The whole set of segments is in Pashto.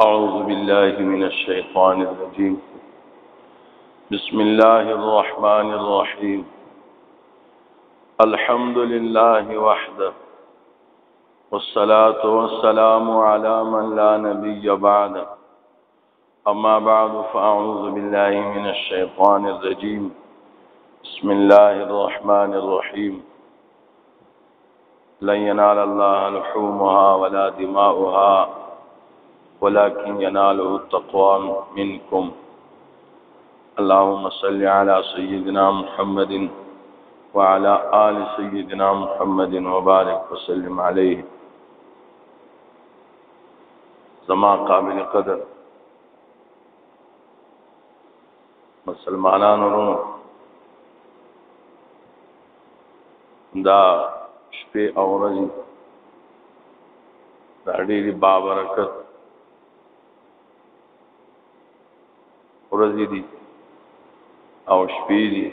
أعوذ بالله من الشيطان الرجيم بسم الله الرحمن الرحيم الحمد لله وحده والصلاة والسلام على من لا نبي بعده أما بعد فأعوذ بالله من الشيطان الرجيم بسم الله الرحمن الرحيم لن ينال الله لحومها ولا دماؤها ولكن يناله التقوى منكم اللهم صل على سيدنا محمد وعلى آل سيدنا محمد وبارك وسلم عليه زما قابل قدر مسلمانانو ورونو دا شپې او ورځې دا ډېری بابرکت ورځې دي او شپې دي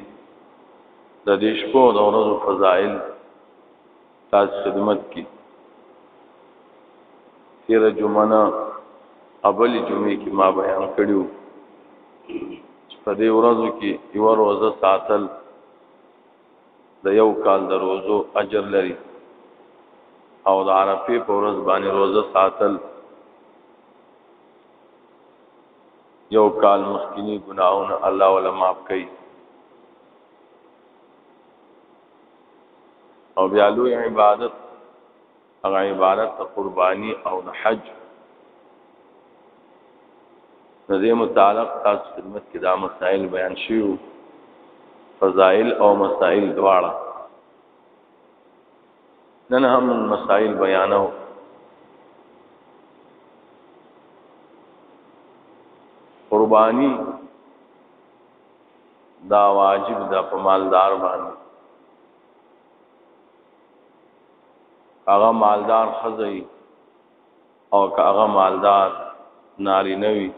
د دې شپو د ورځو فضایل تاسو خدمت کی تیر جمعه ابل جمعه کې ما بیان کړیو چې په دې ورځو کې یو روزه ساتل د یو کال د روزو اجر لري او د عرفه په ورځ باندې روزه ساتل یو کال مخکینی ګناهونه الله ولا معاف کوي او بیا لوی عبادت هغه عبارت ته قرباني او د حج نزه متعلق تاسو خدمت کې دا مسائل بیان شیو فضائل او مسائل دواړه نن هم مسائل بیانو قربانی دا واجب ده په مالدار باندې هغه مالدار خزي او هغه مالدار ناری نوي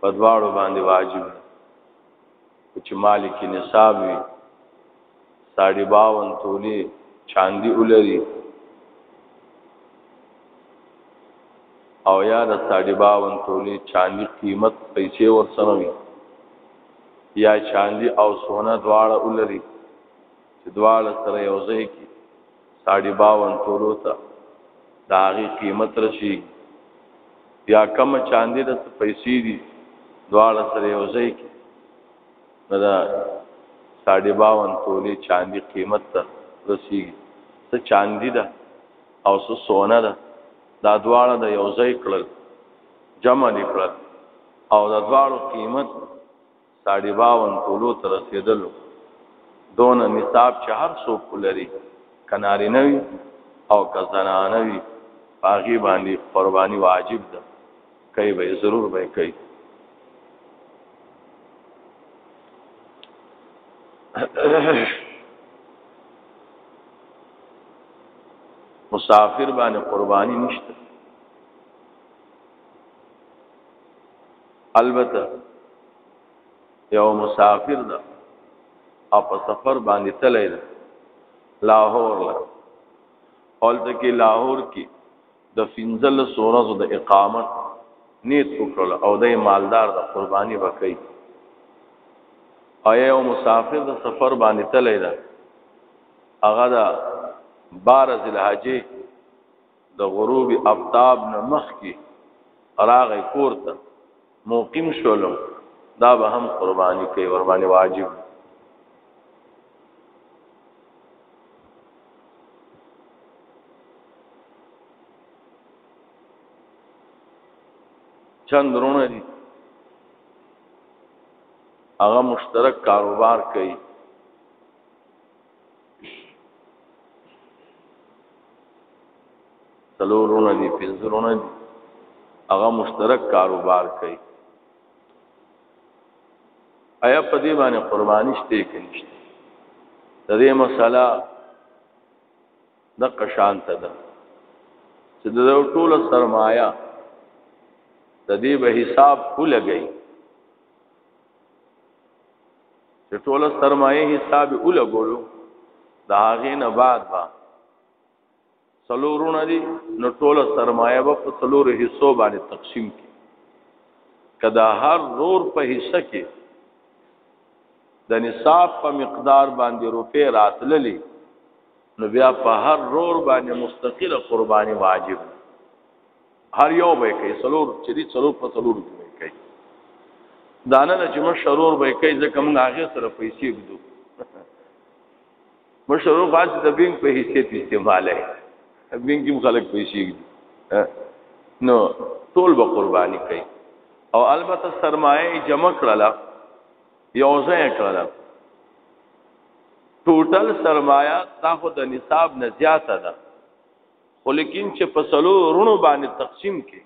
په دواړو باندې واجب ده چې مالک نصاب وي ساډي باون تولي چاندي ولري او یا د ساډي باون تولي چاندي قیمت پیسې ورسره وي یا چاندي او سونه دواړه ولري چې دواړه سره یو ځای کی ساډي باون تولو ته دا غي قیمت رشي یا کم چاندي د پیسې دي دواړه سره یو ځای کی نه دا ساډې باون تولې چاندي قیمت ته رسیږي څه چاندي ده او څه سونه ده دا دواړه د یو ځای کړل جمع دي کړل او دا دواړو قیمت ساډې باون تولو ته رسیدلو دون نصاب چې هر څوک لري کناري نه وي او کزنانه وي هغه باندې قرباني واجب ده کوي به ضرور به کوي مسافر باندې قرباني نشته البته یو مسافر ده او په سفر باندې تللی ده لاهور له اول ته کې لاهور کې د فنزلس ورځو د اقامت نیت وکړل او د مالدار د قرباني وکړي آیا یو مسافر د سفر باندې تللی ده هغه د بار ذلحجې د غروب افتاب نه مخکې راغی کور ته موقیم شولو دا به هم قربانی کوي ور باندې واجب چند رونه دي هغه مشترک کاروبار کوي سلورونه دي پنځورونه دي هغه مشترک کاروبار کوي ایا په دې باندې قرباني شته کې نشته د دې مسله د قشان ته ده چې د ټول سرمایا د دې به حساب ولګي چې ټول سرمایه حساب ولګولو دا هغه نه بعد با سلورونه دي نو ټول سرمایه به په سلور حصو باندې تقسیم کی کدا هر رور په حصہ کې د نصاب په مقدار باندې روپې راتللې نو بیا په هر رور باندې مستقله قرباني واجب هر یو به کوي څلور چې دي څلور په څلور کې کوي دا نه چې مشرور به کوي ځکه موږ هغه سره پیسې ګدو مشرور خاص د بینګ په حصے په استعماله بینګ کې خلک پیسې ګدو نو ټول به قرباني کوي او البته سرمایه جمع کړله یو ځای کړل ټوټل سرمایا دا خو د نصاب نه زیاته ده خو لیکن چې په سلو رونو باندې تقسیم کې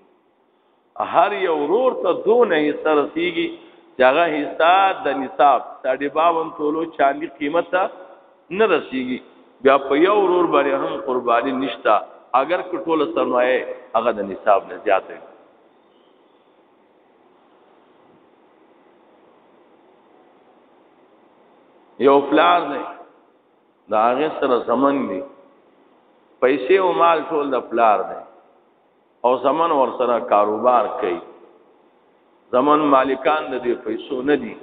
هر یو ورور ته دونه حصہ رسیږي چې هغه حصہ د نصاب ساډي باون تولو چاندي قیمت نه رسیږي بیا په یو ورور باندې هم قرباني نشتا اگر که ټوله سرمایه هغه د نصاب نه زیاته یو پلار دی دا هغه سره زمنګ دی پیسې او مال ټول د پلار دی او زمن ور سره کاروبار کوي زمن مالکان د دې پیسو نه دي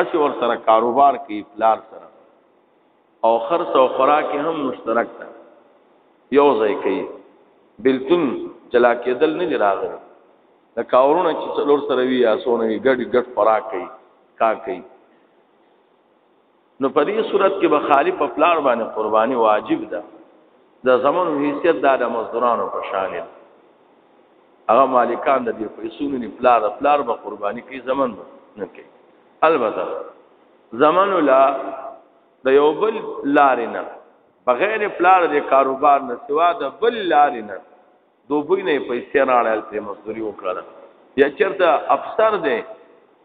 اسی ور سره کاروبار کوي پلار سره او خرڅ او خوراک هم مشترک ده یو ځای کوي بلتون جلا کېدل نه دی راغلی د کاورونه چې څلور سره وي یا سونه وي ګډ ګډ خوراک کوي کا کوي نو په دې صورت کې به خالی په پلار باندې قرباني واجب ده د زمون حیثیت دا د مزدورانو په شان دی هغه مالکان د دې پیسو نه پلار پلار به قرباني کوي زمون نه کوي البته زمن الله د یو بل لارینه بغیر پلار د کاروبار نه سوا د بل لارینه دوبوی نه پیسې راړل ته مزدوري وکړه یا چرته افسر دی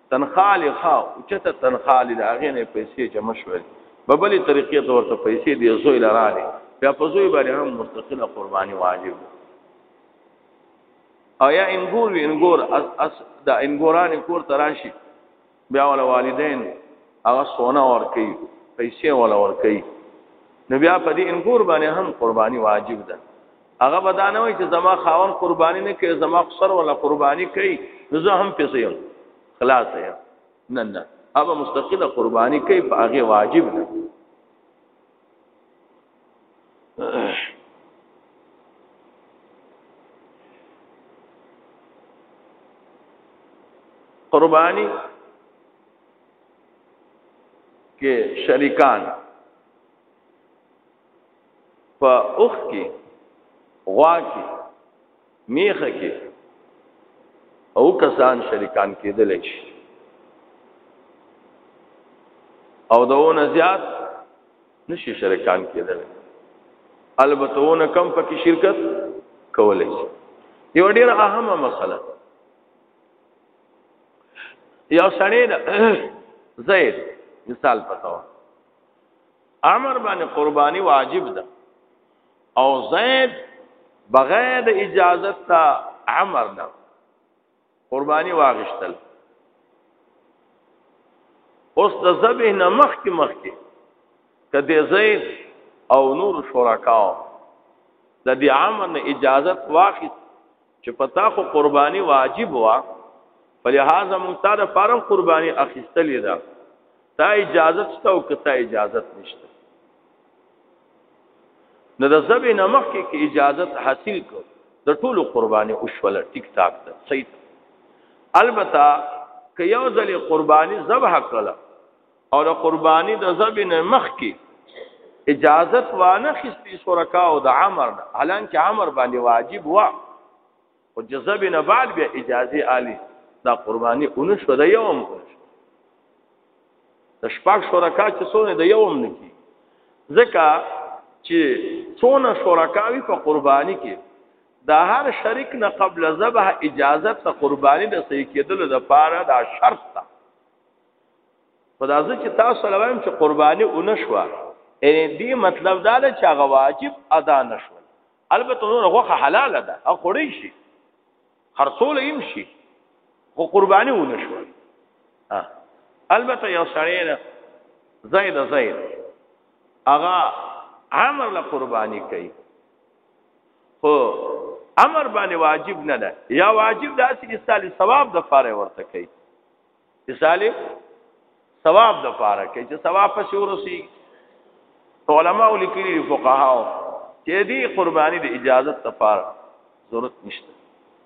تنخالی خا او چته تنخالی دا غې نه پیسې جمع شول په بلې طریقې ته ورته پیسې دی زوی لراله بیا په زوی باندې هم مستقله قرباني واجب او یا انګور وی انګور اس اس د انګوران کور تراشي بیا ول والدین هغه سونه ور کوي پیسې ول ور کوي نو بیا په دې انګور باندې هم قرباني واجب ده هغه بدانه وي چې زما خاون قرباني نه کوي زما خسر ولا قرباني کوي نو زه هم پیسې یم خلاص یم نه نه هغه مستقله قرباني کوي په هغه واجب ده قربانی کې شریکان په اوخ کې غوا کې میخه کې او کسان شریکان کېدل شي او دونه زیات نشي شریکان کېدل البته ونه کم پکې شرکت کولای شي یو ډیر اهمه مسله یو سړی زید مثال پتاو امر باندې قرباني واجب ده او زید بغیر د اجازه تا عمر نه قرباني واغشتل اوس د ذبح نه مخ کې مخ کې کدی زید او نور شرکاو د دې عمر نه اجازه واخیست چې پتا خو قرباني واجب وا فلهذا مونږ ته د فارم قرباني اخیستلې ده تا اجازه شته او کته اجازه نشته نو د زبې نمخ کې اجازه حاصل کو د ټولو قرباني او شول ټیک ټاک ده صحیح البته که یو ځلې قرباني ذبح کړه او د قرباني د زبې نمخ کې اجازت وانه خستی شرکا او د عمر حالانکه عمر باندې واجب وا او جذب نه بعد بیا اجازه عالی دا قربانی اون شو د یوم د شپږ شرکا چې څونه د یوم نه کی ځکه چې څونه شرکاوی په قربانی کې دا هر شریک نه قبل ذبح اجازه ته قربانی د صحیح کېدل د پاره دا شرط ده خدازه چې تاسو لوایم چې قربانی اون شو ان دې مطلب دا چې هغه واجب ادا نشو البته نور غوخه حلاله ده او خوري شي خرصول هم شي خو قرباني ونه شو البته یو سړی ده زید زید اغا امر له قرباني کوي خو امر باندې واجب نه ده یا واجب ده چې ثواب د فاره ورته کوي مثال ثواب د پاره کې چې ثواب پسې ورسی علماء لیکلي فقهاو چې دې قرباني د اجازه لپاره ضرورت نشته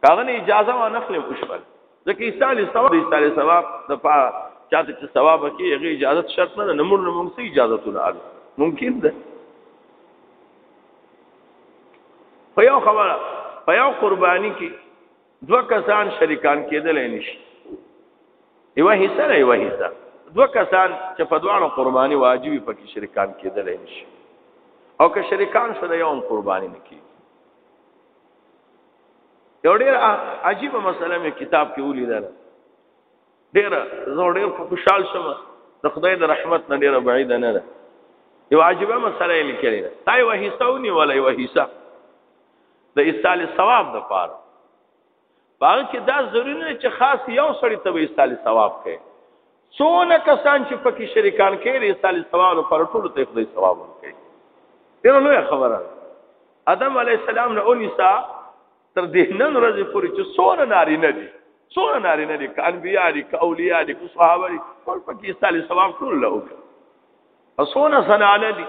کاغه نه اجازه و نخله وشول ځکه ایصال ثواب ایصال ثواب د پاره چاته چې ثواب کې هغه اجازه شرط نه نه موږ موږ سي اجازه ته نه ممکن ده په یو خبره په یو قرباني کې دوه کسان شریکان کېدل نشي یو حصہ نه یو حصہ دوه کسان چې په دوانو قرباني واجبي پکې شریکان کېدل نشي او که شریکان شو د یو قرباني نه کیږي یو ډېر عجیب مسله مې کتاب کې ولیدل ډېر زه ډېر خوشحال شوم د خدای د رحمت نه ډېر بعید نه ده یو عجیب مسله یې لیکلې ده تای وهیسه ونی ولا یو وهیسه د ایصال ثواب د پاره باغ کې دا ضروري نه چې خاص یو سړی ته به ایصال ثواب کوي څونه کسان چې پکې شریکان کوي ایصال ثواب پر ټولو ته خدای ثواب ورکړي ډیره لویه خبره ادم علی السلام نه اونیسا تر دې نن ورځې پورې چې څونه ناری نه دي څونه ناری نه دي ک انبیا دي ک اولیاء دي ک صحابه دي ټول پکې ایصال ثواب ټول له وکړه څونه زنانه دي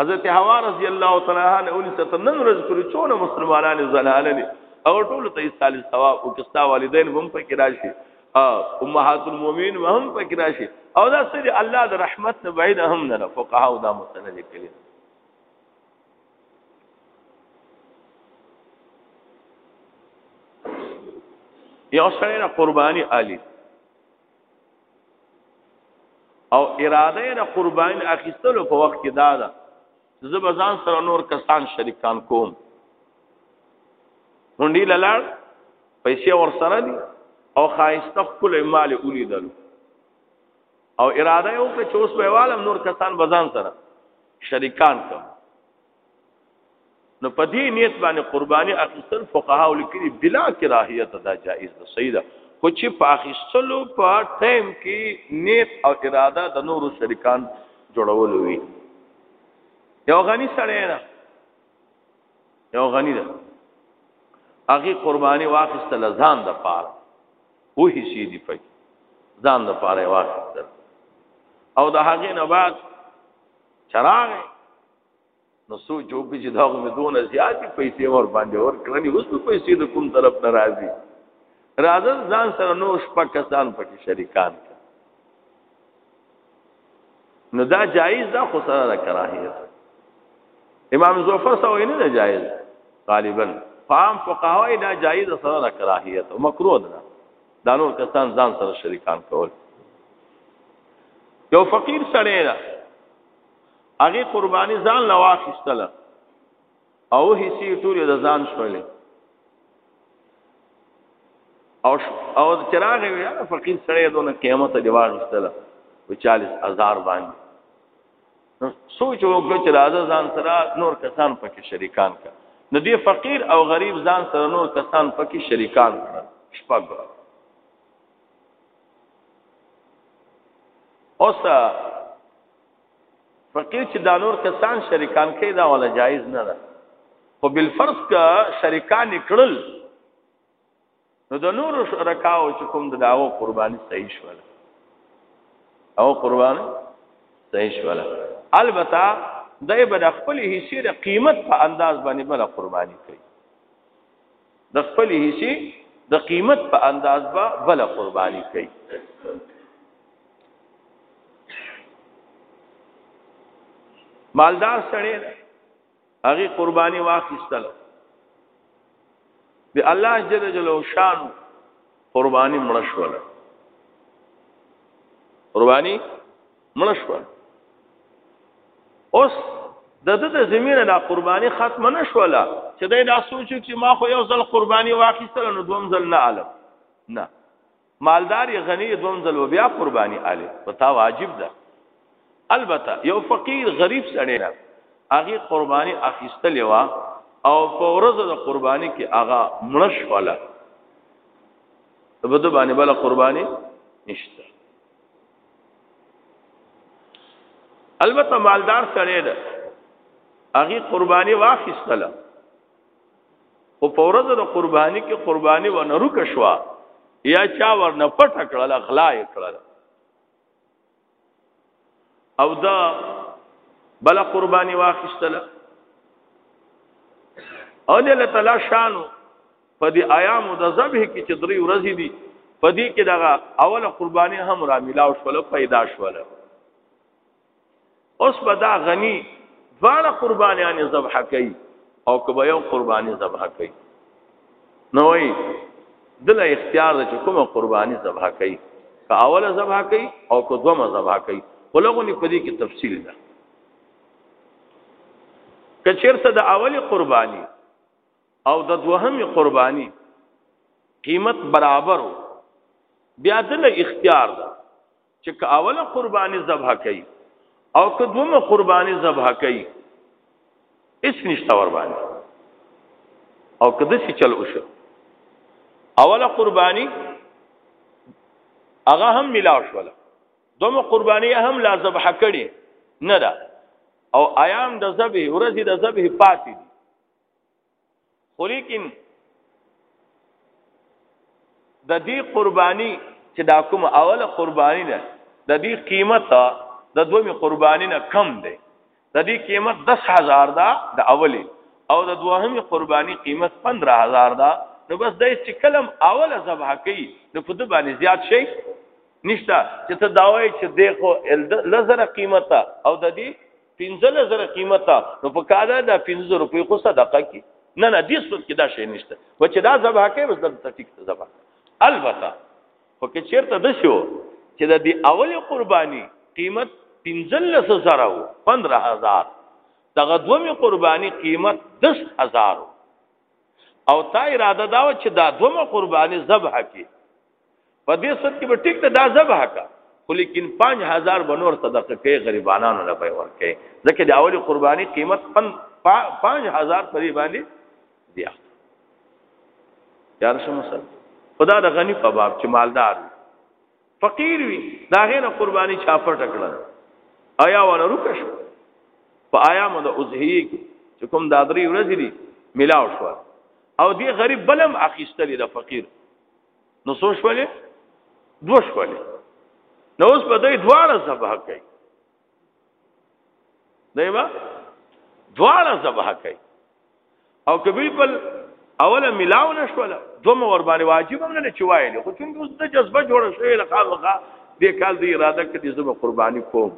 حضرت حوا رضی الله تعالی عنها له اونې ته نن ورځ پورې څونه مسلمانانو زلاله دي او ټول ته ایستل ثواب او کستا والدین هم پکې راشي امهات المؤمنین هم پکې راشي او دا سړي الله د رحمت نه بعید هم نه فقها او دا مسله لیکلي یو سره قرباني عالی او اراده د قربان اخیستلو په وخت کې دا ده چې زه بزان سره نور کسان شریکان کوم منډي لاله پیسې ور سره دي او خایسته خپل مال ولیدل او اراده یې وکړه چې اوس به والم نور کسان بزان سره شریکان کوم نو په دې نیت باندې قرباني اخیستل فقها ولیکلي بلا کراهیت دا جایز ده صحیح ده خو چې په اخیستلو په ټیم کې نیت او اراده د نورو شریکان جوړول وي یو غنی سړی ده یو غنی ده هغه قرباني واخیستل ځان د پاره وې شي دی پي ځان د پاره واخیستل او د هغه نه بعد چراغ نو سوچ وکړي چې دا مې دونه زیاتې پیسې ور باندې ور کړنی اوس په پیسې د کوم طرف ناراضي راځن ځان سره نو شپه کسان پکې شریکان کړ نو دا جایز ده خو سره د کراهیت امام زوفر سوې نه جایز غالبا فهم فقهاوی دا جایز سره د کراهیت او مکروه ده دا نور کسان ځان سره شریکان کول یو فقیر سره هغه قرباني ځان لا واخیستله او هیڅې ټول د ځان شولې او او چراغ وی فقیر سره دونه قیامت دی واغستله و 40000 باندې سوچ وکړه چې راځه ځان سره نور کسان پکې شریکان کړ نو دی فقیر او غریب ځان سره نور کسان پکې شریکان کړ شپږ اوس فقیر چې دا نور کسان شریکان کوي دا ولا جایز نه ده خو بل فرض کا شریکان کړل نو د نور شرکاو چې کوم د داو قرباني صحیح شول او قربان صحیح شول البته دای به خپل هیڅ قیمت په انداز باندې بل قرباني کوي د خپل حصے د قیمت په انداز به بل قرباني کوي مالدار سړی هغه قرباني واخیستل د الله جل جلاله شان قرباني مړ شول قرباني مړ شو اوس د د د زمينه د قرباني ختم نه شوله چې دا د سوچ چې ما خو یو ځل قرباني واخیستل نو دوم ځل نه علم نه مالدار غنی دوم ځل بیا قرباني علي پتا واجب ده البته یو فقیر غریب سړی نه هغه قرباني اخیستل وا او په ورځ د قرباني کې هغه مړش ولا په بده باندې بل قرباني نشته البته مالدار سره ده هغه قرباني واخیستله او په ورځ د قرباني کې قرباني و نه روک شو یا چا ور نه پټ کړل اخلا یې کړل او دا بل قرباني واخیستله او دې له تلاشانو په دې ایام د ذبح کې چې درې ورځې دي په دې کې دغه اوله قرباني هم را ملاو شول پیدا شول اوس به دا غني دواړه قربانيان ذبح کوي او کبه یو قرباني ذبح کوي نو وي دل اختیار چې کومه قرباني ذبح کوي که اوله ذبح کوي او که دومه ذبح کوي ولغونی په دې کې تفصیل ده کچیرته د اولی قرباني او د دوهمې قرباني قیمت برابر بیا دل اختیار ده چې که اوله قرباني ذبح کوي او که دومه قرباني ذبح کوي اس نشته ور باندې او که د څه چل وشو اوله قرباني هغه هم ملاو شول دومه قرباني هم لا ذبح کړي نه ده او ایام د ذبح ورځې د ذبح پاتې دي خو لیکن د دې قرباني چې دا کوم اوله قرباني ده د دې قیمت د دومي قرباني نه کم دی د دې قیمت 10000 ده د اولی او د دوهمي قرباني قیمت 15000 ده نو بس د چې کلم اوله ذبح کوي نو په دې باندې زیات شي نشته چې ته داوي چې دغه لزر قیمت او د دې 15 زره قیمت نو په کاله دا 15 روپۍ خو صدقه کی نه نه دې صورت کې دا شی نشته و چې دا ذبح کې بس د ټیک ته ذبح البته خو کې چیرته د شو چې د دې اول قرباني قیمت 15 زره و 15000 دغه دومې قرباني قیمت 10000 او تا اراده دا و چې دا دومه قرباني ذبح کې په دې صورت کې به ټیک ته دا ذبح کا خو لیکن 5000 بنور صدقه کوي غریبانو نه به ورکه ځکه د اولی قرباني قیمت 5000 پرې باندې دی یار شم سره خدا د غنی په باب چې مالدار فقیر وي دا غینه قرباني چا پټ کړل آیا ولا رکش په آیا مو د ازهی چې کوم دادری ورځې دي ملاو شو او دی غریب بلم اخیستلې د فقیر نو څو شولې دو شولې نو اوس په دې دواړه ذبح کوي دیما دواړه ذبح کوي او که بالکل اوله ملاو نشوله دومره ور باندې واجب هم نه چوایل خو چون اوس د جذبه جوړ شوی له خال وخا دې کال دې اراده کړې زما قرباني کوم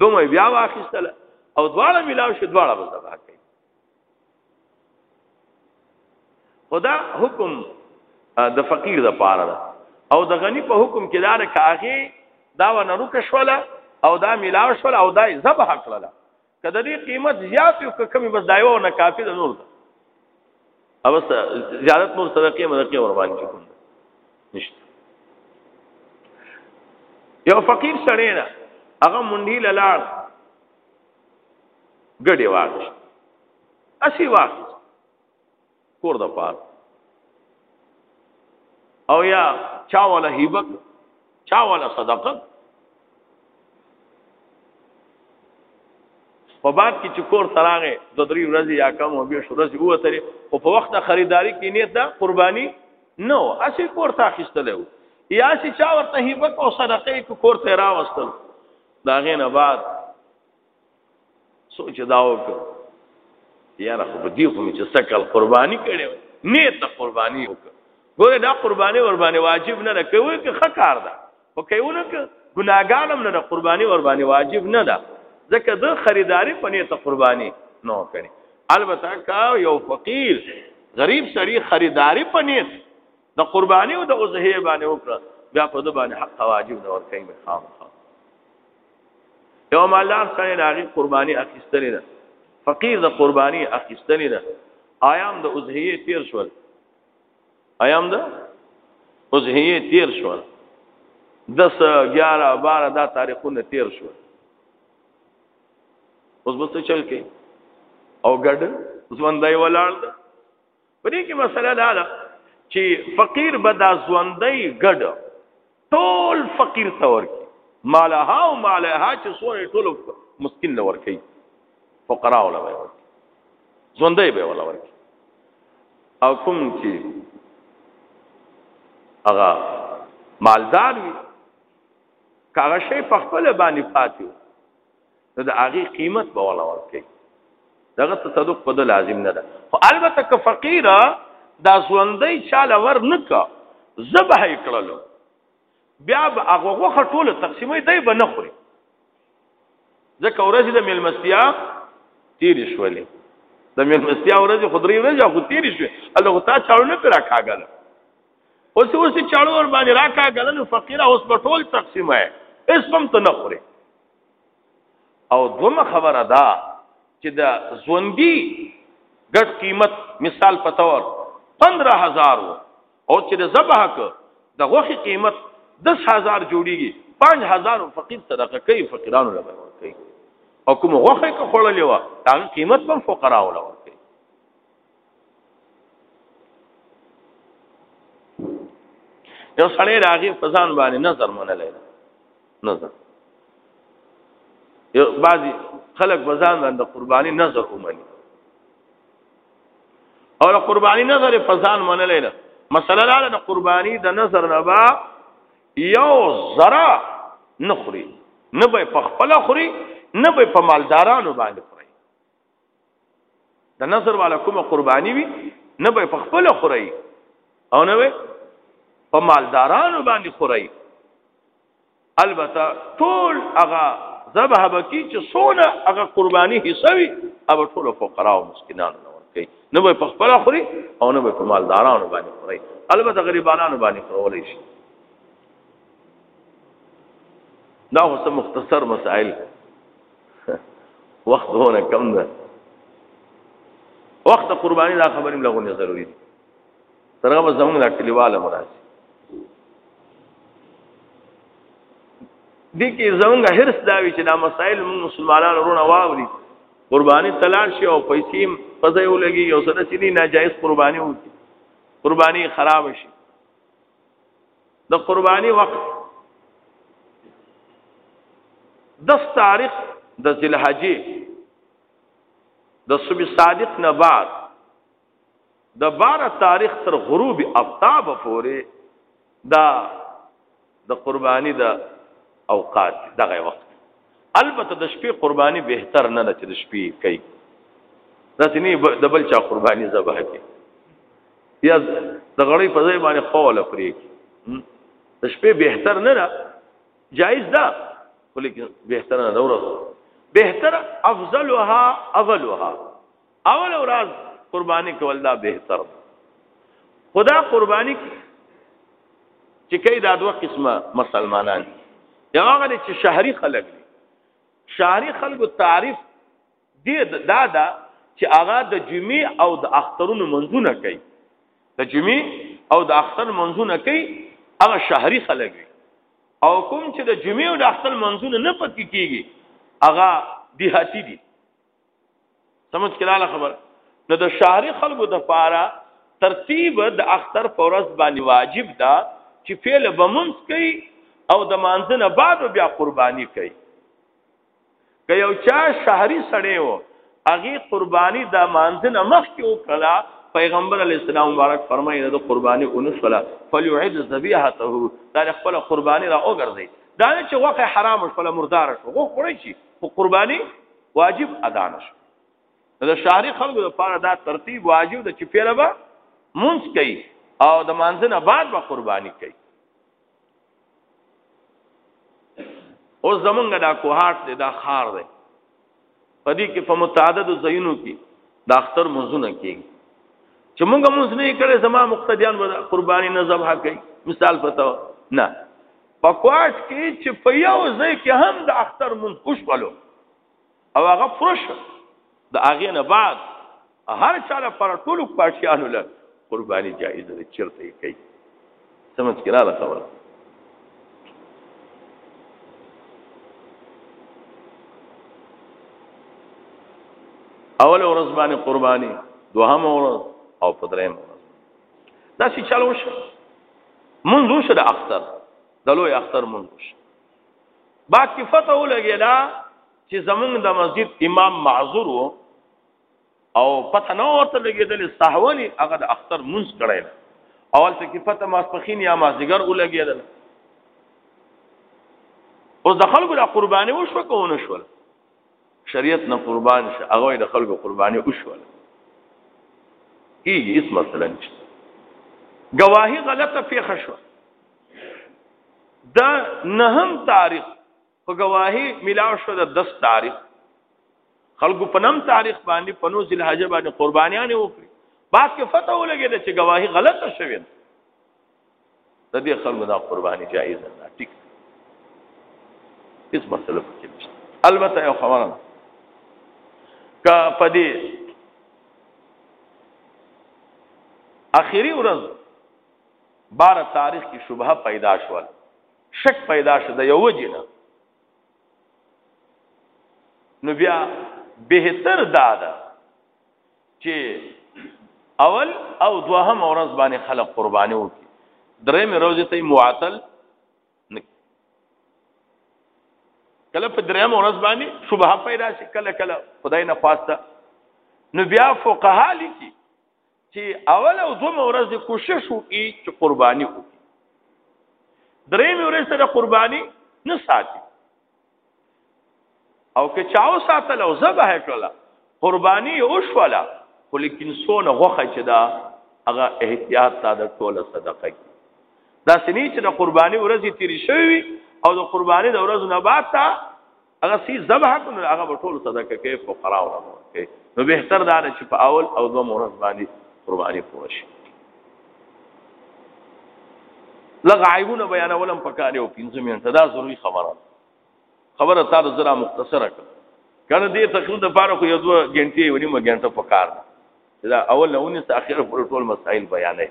دومره بیا واخیستله او دواړه ملاو شو دواړه به ذبح کوي خدا حکم د فقیر د پاره ده او د غنی په حکم کې دار کاغه دا و نروک شوله او دا ملاو شوله او دا ذبح کړل کله دې قیمت زیات یو کمی بس دایو نه کافی د نور او بس زیادت مور صدقې مدقې ور باندې کوم نشته یو فقیر سره نه هغه منډی لاله ګډي واغش اسی واغش کور د پار او یا چا ولا هیبک چا ولا صدقه په بعد کې چې کور تراغه د درې ورځې یا کم او به شورز هو ترې او په وخت خریداري کې نیت ده قرباني نو اسی کور ته اخیستلې یا چې چا ورته هیبک او صدقه کې کور ته راوستل دا غې نه بعد سوچ دا وکړ یار خو به دی خو چې سکل قرباني کړي نه ته قرباني وکړ ګوره دا قرباني ور باندې واجب نه ده کوي که ښه کار ده او کوي نه که ګناګانم نه قرباني ور باندې واجب نه ده ځکه د خریداري په نیت قرباني نه کړي البته کا یو فقیر غریب سړی خریداري په نیت د قرباني او د اضحیه باندې وکړه بیا په د باندې حق واجب نه ورکړي به خام یو مالدار سره لاغي قرباني اخیستلې ده فقیر د قرباني اخیستلې ده ایام د اضحیه تیر شول ایام د اضحیه تیر شول 10 11 12 دا تاریخونه تیر شول اوس به څه چل کې او ګډ ځوندای ولاړ ده په دې کې مسله دا ده چې فقیر به دا ژوندۍ ګډ ټول فقیر ته ورکي مالها او مالها چې سونه ټول مسكين لور کوي فقرا ولا وي ژوندې به ولا ورکي او کوم چې هغه مالدار وي کاغه شي په خپل باندې پاتې نو د هغه قیمت به ولا ورکړي دغه تصدق په د لازم نه ده خو البته که فقیر دا ژوندۍ چاله ور نکا زبه یې کړلو بیا به هغه غوخه ټوله تقسیمې دی به نه خوري ځکه ورځ د ملمستیا تیر شولې د ملمستیا ورځ خدري ورځ خو تیر شوې الله تعالی چاړو نه پیرا کاګل اوس اوس چاړو ور باندې راکاګل نو فقیر اوس په ټول تقسیمه اس هم ته نه خوري او دومره خبره ده چې دا ژوندۍ ګټ قیمت مثال په تور 15000 او چې د ذبح ک د غوخي قیمت 10000 جوړیږي 5000 فقیر صدقه کوي فقیرانو لپاره ورکړي او کوم غوخه ک خړلې و دا قیمت هم فقراو لپاره یو سړی راغی په ځان باندې نظر منلای نظر یو بعضی خلک په ځان باندې قرباني نظر ومني او قرباني نظر په ځان منلای نه مسله دا ده قرباني د نظر نه با یو ذره نخري نه به په خپل خوري نه به په مالدارانو باندې د نظر والا کومه قرباني وي نه به په خپل خوري او نه به په مالدارانو باندې خوري البته ټول هغه ذبح بکی چې سونه هغه قرباني حسابي او ټول فقرا او مسکینانو نه ورکي نه به په خپل خوري او نه به په مالدارانو باندې خوري البته غریبانو باندې خورول شي دا هو مختصر مسائل وخت هونه کم ده وخت قرباني دا خبرې لغو نه ضروري دي ترغه به زمونږ د کلیواله مراسي دي کې زمونږ هرڅ دا وی چې دا مسائل موږ مسلمانانو رونه واوري قرباني تلار شي او پیسې په ځای ولګي او سره چې نه ناجایز قرباني وکړي قرباني خراب شي د قرباني وخت د تاریخ د ذلحجې د صبح صادق نه بعد د 12 تاریخ تر غروب افتاب پورې دا د قرباني د اوقات دغه وخت البته د شپې قرباني بهتر نه ده چې د شپې کوي داسې نه د بل چا قرباني ذبح کوي یا د غړې په ځای باندې خوله پرې د شپې بهتر نه ده جایز ده ولیکن بهتر نه ده ورځ بهتر افضلها اولها اول ورځ قرباني کول دا بهتر خدا قرباني کی چې کای دا دوه قسمه مسلمانان یو هغه چې شهري خلک دي شهري خلکو تعریف دی دا دا چې هغه د جمعې او د اخترونو منځونه کوي د جمعې او د اختر منځونه کوي هغه شهري خلک دي او کوم چې د جمعې او د اختر منځونه نه پکې کیږي هغه دیهاتی دي سمجھ کلاله خبر نو د شهري خلکو د پاره ترتیب د اختر فورز باندې واجب ده چې فعل بمنس کوي او د مانځنه بعد بیا قرباني کوي که یو چا شهري سړی و هغه قرباني د مانځنه مخ کې وکړه پیغمبر علی السلام مبارک فرمایي د قرباني اونشلا فليعد ذبيحته دا خپل قرباني را وګرځي دا چې وقه حرام شول مردار شو خو خوري شي خو قرباني واجب ادا نشو د شهري خلکو لپاره دا ترتیب واجب د چې پیله به مونږ کوي او د مانځنه بعد به قرباني کوي او زمونږ دا کوهات دی دا خار دی پدې کې په متعدد ځایونو کې د اختر مزونه کېږي چې موږ موږ نه کړي زما مقتدیان به قرباني نه ذبح کوي مثال پته نه په کوټ کې چې په یو ځای کې هم د اختر مونږ وشولو او هغه فرش د هغې نه بعد هر چا لپاره ټولو کوټیانو له قرباني جایز ده چېرته یې کوي سمج کې راله خبره اول ورځ باندې قرباني دوهم ورځ او په دریم ورځ دا سی چالو شو منځ وشو د اختر د لوی اختر منځ وشو با کې فتح ولګیلا چې زمونږ د مسجد امام معذور وو او پته نه ورته لګیدل سهونی هغه د اختر منځ کړی اول ته کې فتح ماسپخین یا مازیګر ولګیدل اوس د خلکو د قرباني وشو کو نه شول شریعت نه قربان شه هغه د خلکو قرباني وشول کیږي هیڅ مسله نشته گواهی غلطه پیښه شو دا نهم تاریخ په گواهی ملاو شو د 10 تاریخ خلکو په نم تاریخ باندې پنو ذل حج باندې قربانیان وکړي بعد کې فتح ولګید چې گواهی غلطه شوه د دې خلکو دا قرباني جایز ده ټیک هیڅ مسله پکې نشته البته یو خبره ده کا پدې اخیری ورځ 12 تاریخ کې شبهه پیدا شول شک پیدا شو د یو جنه نو بیا بهتر دادا چې اول او دوهم ورځ باندې خلق قرباني وکړي درې مې روزه ته معطل کله په دریم ورځ باندې شبهه پیدا شي کله کله خدای نه خواسته نو بیا فقها لیکي چې اول او دوم ورځ کوشش وکړي چې قرباني وکړي دریم ورځ سره قرباني نه ساتي او که چاو ساتل او ذبح کړل قرباني او شولا خو لیکن سونه غوخه چې دا هغه احتیاط تا د ټوله صدقه کی دا سنی چې د قرباني ورځې تیری شوی او د قرباني د ورځې نه بعد تا هغه سی ذبح کړو هغه ټول صدقه کې فقرا او کې نو به تر دا چې په اول او دوم ورځ باندې قرباني پوره شي لغه عیبونه بیانولم پکاره او پنځه منټه دا ضروری خبره خبره تاسو زرا مختصره کړ کنه دې تقریر د پاره خو یو دوه غنټې ونی مو غنټه پکار دا اول نه ونی ته اخر پر ټول مسائل بیانې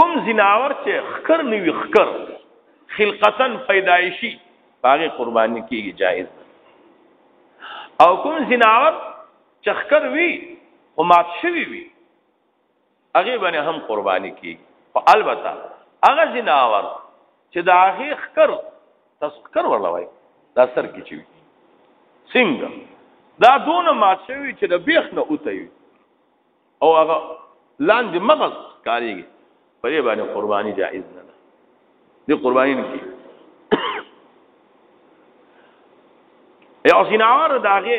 کوم زناور چې خکر نیوي خکر خلقتن پیدایشي هغه قرباني کیږي جایز او کوم زناور چخکر وی خو مات شوی وی هغه باندې هم قرباني کی په البته هغه جناور چې د هغه خکر تاسو خکر ورلوي دا سر کې چی څنګه دا دون مات شوی چې د بیخ نه اوتای او هغه لاندې مغز کاریږي په دې باندې قرباني جائز نه ده دې قرباني نه کی یو جناور داغه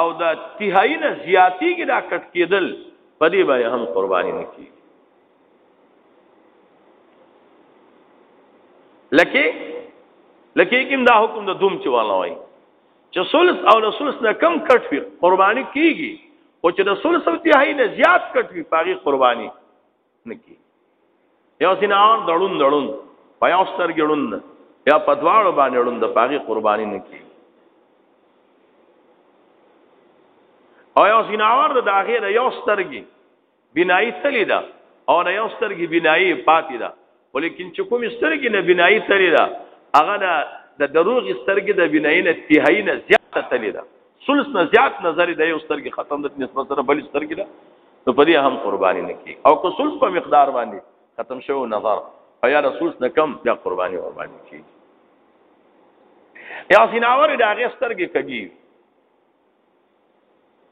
او دا تهایی نه زیاتیږي دا کټ کېدل په دې باندې هم قرباني نه کیږي لکه لکه کوم دا حکم د دوم چې والا وای چې سلس او له سلس نه کم کټ وي قرباني کیږي او چې د سلس او تهایی نه زیات کټ وي پاغي قرباني نکی یو سیناور دړون دړون په یو ستر ګړون یا په دواړو باندې ړون د پاغي قرباني نکی او یو سیناور د اخر یو سترګي بنای تلی دا او نه یو سترګي بنای پاتې دا ولیکن چې کوم سترګې نه بنایي تللی ده هغه نه د دروغ سترګې د بنایي نه تهایي نه زیاته تللی ده سلس نه زیات نظر د یو سترګې ختم د نسبت سره بل سترګې ده نو په دې هم قرباني نه کی او که سلس په مقدار باندې ختم شوی نظر او یا رسول نه کم بیا قرباني ور باندې کی یا سیناور د هغه سترګې کږي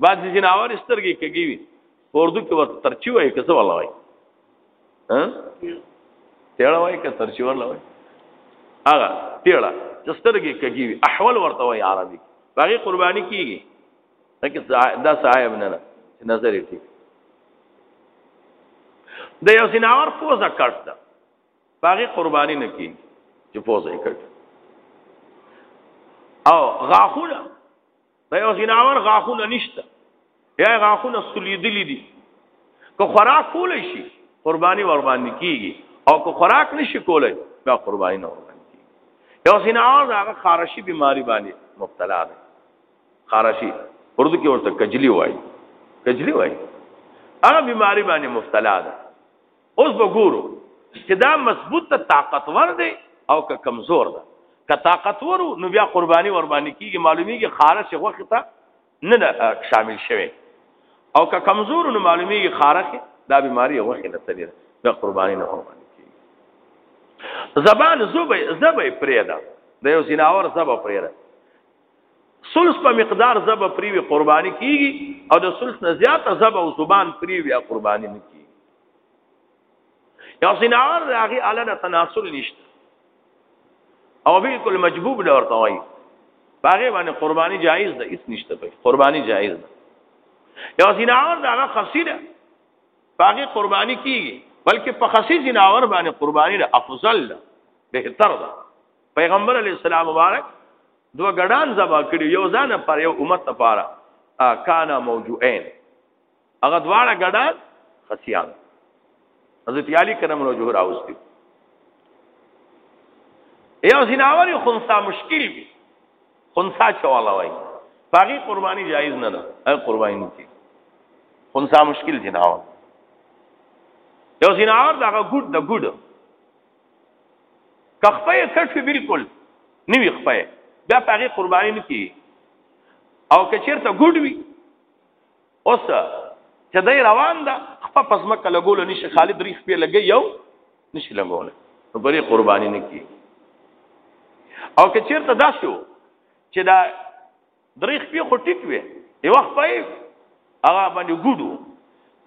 بعضی جناور سترګې کېږي وي اردو کې ورته ترچی وایي که څه ولا وایي ها تیړه وایي که ترچی ولا وایي هغه تیړه چې سترګې کېږي وي احول ورته وایي عربي باغې قرباني کیږي لکه دا صاحب نه نه نظر یې ټیک د یو جناور پوزه کټ ده باغې قرباني نه کیږي چې پوزه یې کټ او غاخونه دا یو زناور غاخونه نشته یا غاخونه سلیدلې دي که خوراک کول شي قرباني ور باندې کیږي او که خوراک نشي کولای دا قرباني نه ور باندې کیږي یو زناور دا خارشي بیماری باندې مبتلا دی خارشي اردو کې ورته کجلی وایي کجلی وایي هغه بیماری باندې مبتلا ده اوس وګورو چې دا مضبوط طاقتور دی او که کمزور ده که طاقتور نو بیا قرباني ور باندې کیږي معلومیږي خارش وخت ته نه شامل شوی او که کمزور نو معلومیږي خارش دا بیماری وخت نه تللی دا قرباني نه ور باندې کیږي زبان زوبه زبه پرېدا د یو زناور زبه پرېدا سلس په مقدار زبه پریوي قرباني کیږي او د سلس نه زیاته زبه او زبان پریوي قرباني نه کیږي یو سینار راغی اعلی د تناسل نشته او بالکل مجبوب نه ورته وایي باغې باندې قرباني جایز ده هیڅ نشته پکې قرباني جایز ده یو سینار دا خسیره باغې قرباني کیږي بلکې په خسی سینار باندې قرباني ده افضل ده بهتر ده پیغمبر علی السلام مبارک دوه ګډان زبا کړی یو ځان پر یو امت لپاره کانا موجوعین هغه دواړه ګډه خسیان حضرت علی کرم الله جوهر اوستي یو زناور یو خنسا مشکل وي خنسا چواله وای باقي قرباني جایز نه ده هغه قرباني نه کی خنسا مشکل زناور یو زناور دغه ګډ د ګډ کخپه کټ بالکل نیوی خپه بیا پاغي قرباني نه کی او کچیر ته ګډ وی اوس چې دای روان ده خپل پسمه کله ګول نشي خالد ریخ په لګي یو نشي لګول نو بری قرباني نه کی او که چیرته دا شو چې دا دریخ په خو ټیک وي یو وخت پي هغه باندې ګډو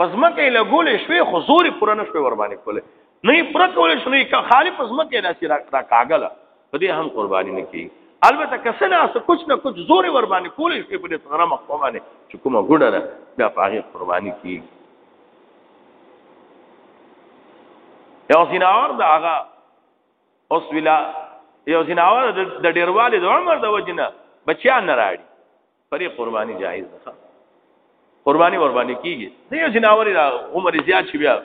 پسمه کله ګول شوي خو زوري پرانه شوي ور باندې کوله نه پر کول شو نه خالی پس مکه داسې را کاغله په دې هم قرباني نه کی البته کسنه اس کچھ نه کچھ زور ور باندې کولې شي په دې سره مخه باندې چې کومه ګډه ده دا په هغه قرباني کی یو سیناور دا هغه اوس ویلا یو سیناور د ډیرواله د عمر د وجنه بچیان نه راړي پرې قرباني جایز ده قرباني قرباني کیږي د یو جناور را عمر زیات شي بیا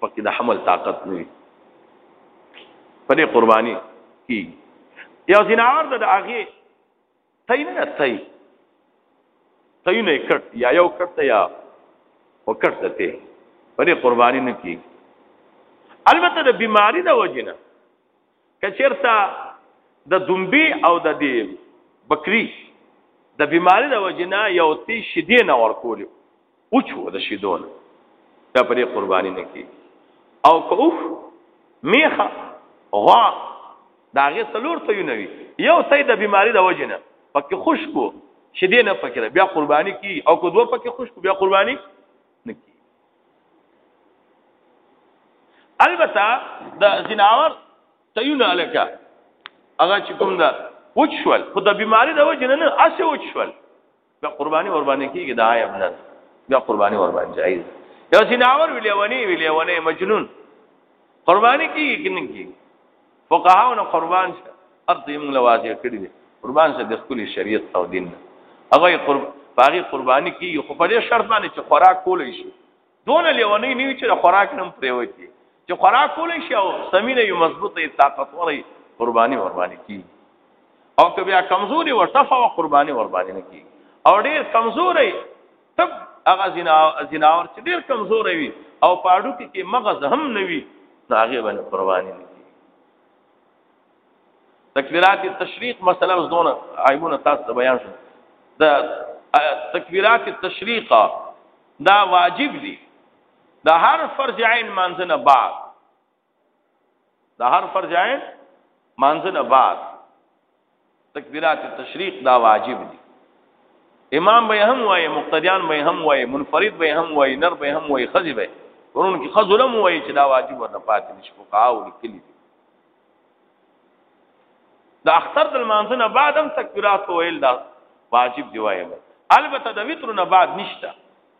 پکې د حمل طاقت نه وي پرې قرباني کیږي یو جناور د هغه تای نه تای تای نه کټ یا یو کټ یا وکټ ته پرې قرباني نه کیږي البته د بیماری د وجنه کچیرته د دومبي او د دې بکری د بیماری د وجنه یو تی شیدې نه ورکول او چو د شیدون دا پرې قرباني نه کی او کوف میخه غوا دا غي سلور ته یو نوي یو تی د بیماری د وجنه پکې خوشکو شیدې نه پکې بیا قرباني کی او کو دوه پکې خوشکو بیا قرباني نکی البته دا زناور تیون الکا هغه چې کوم دا وچول خو د بیماری د وجه نه اسه وچول دا قرباني ور باندې کیږي دا عیب نه دا قرباني ور باندې جایز یو زناور ویلیونی ویلیونی مجنون قرباني کیږي کنه کیږي فقهاو نه قربان شه ارته موږ له واضح کړی دی قربان شه د خپل شریعت او دین هغه قرب پاغي قرباني کی خو په دې شرط باندې چې خوراک کول شي دون لیونی نه چې خوراک نم پریوتی چې خوراک کول شي او سمینه یو مضبوطه طاقت وري قرباني قرباني کی او که بیا کمزوري ورتفع قرباني قرباني نه کی او ډیر کمزوري تب هغه زنا زناور چې ډیر کمزور وي او پاړو کې کې مغز هم نه وي هغه باندې قرباني نه کیږي تکبیرات التشریق مثلا زونه عیبونه تاسو ته بیان شو دا تکبیرات التشریق دا واجب دي دا هر فرض عین مانځنه بعد د هر فرض عین مانځنه بعد تکبیرات تشریق دا واجب دي امام به هم وای مقتدیان به هم وای منفرد به هم وای نر به هم وای خزی به ورون کې خزلم وای چې دا واجب ورنه پاتې نشي فقها او لیکلي دي د اختر د مانځنه بعد هم تکبیرات ویل دا واجب دی وای البته د وتر نه بعد نشته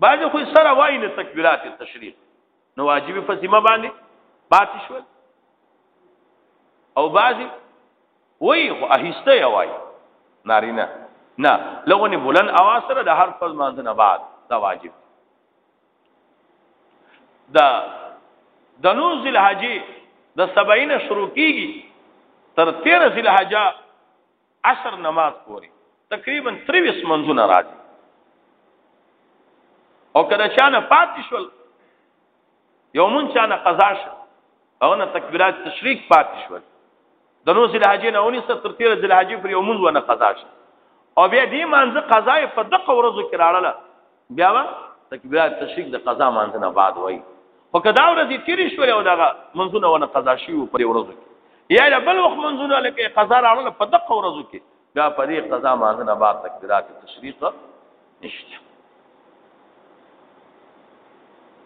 باندې خو سره وای نه تکبیرات تشریق نو واجب فزیمه باندې پاتې شو او بازي وای خو اهسته یوای نارینه نه لغونی بلند اواز سره د هر فرض مانځ نه بعد دا واجب دا د نو ذل حجې د 70 شروع کیږي تر 13 ذل حجا عصر نماز پورې تقریبا 23 منځونه راځي او کله چې نه پاتې شول یو مون چې نه قضا شو هغه نه تکبیرات تشریک پاتې شول د نو ذل حجې نه ونی ستر تیر ذل حجې پر یو مون ونه قضا شو او بیا دې مانځه قضا په دغه ورځو کې راړله بیا وا تکبیرات تشریک د قضا مانځنه بعد وای خو کدا ورځې تیرې شولې او دغه منځونه ونه قضا شي په ورځو کې یا له بل وخت منځونه لکه قضا راول په دغه ورځو کې دا په دې قضا مانځنه بعد تکبیرات تشریق نشته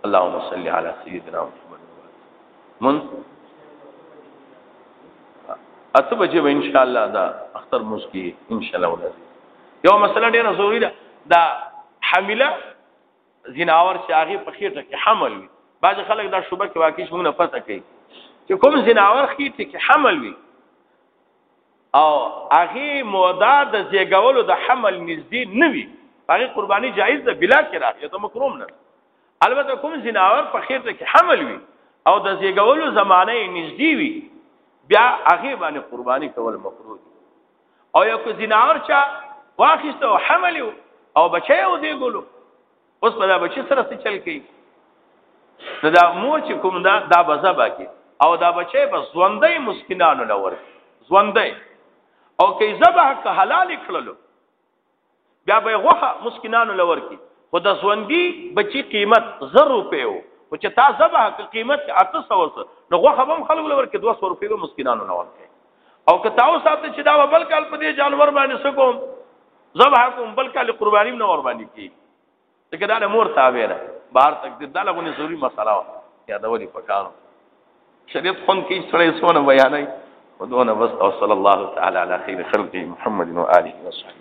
اللهم صل على سيدنا محمد من اته بجې به ان شاء الله دا اختر مسکی ان شاء الله ولري یو مسله ډیره ضروری ده دا حامله زناور چې هغه په خېټه کې حمل وي بعض خلک دا شوبه کې واقع شونه پته کوي چې کوم زناور خېټه کې حمل وي او هغه مودا د زیګولو د حمل نږدې نه وي هغه قرباني جایز ده بلا کې راځي ته مکروم نه البته کوم زناور په خېټه کې حمل وي او د زیګولو زمانه نږدې وي بیا هغه باندې قرباني کول مکروه او یو کو زناور چا واخیست او حمل او بچي او دی ګلو اوس په دا بچي سره څه چل کوي نو دا مور چې کوم دا دا بزا باکي او دا بچي بس ژوندۍ مسکینانو لور ژوندۍ او کې زبه که حلال کړلو بیا به غوخه مسکینانو لور کی خو د ژوندۍ بچی قیمت 0 روپیه او خو چې تا زبه قیمت 800 نو غوخه هم خلکو لور کی 200 روپیه به مسکینانو لور کی او که تاسو ساته چې دا بل کال په دې جانور باندې سکو زبه کوم بل کال قربانیم نه ور باندې کی ځکه دا د مور تابع ده بهر تقدیر دا لغونی ضروری مسله و یادولې پکانو شریعت خون کې سره سونه بیانای ودونه بس او صلی الله تعالی علی خیر خلق محمد و آله و صحبه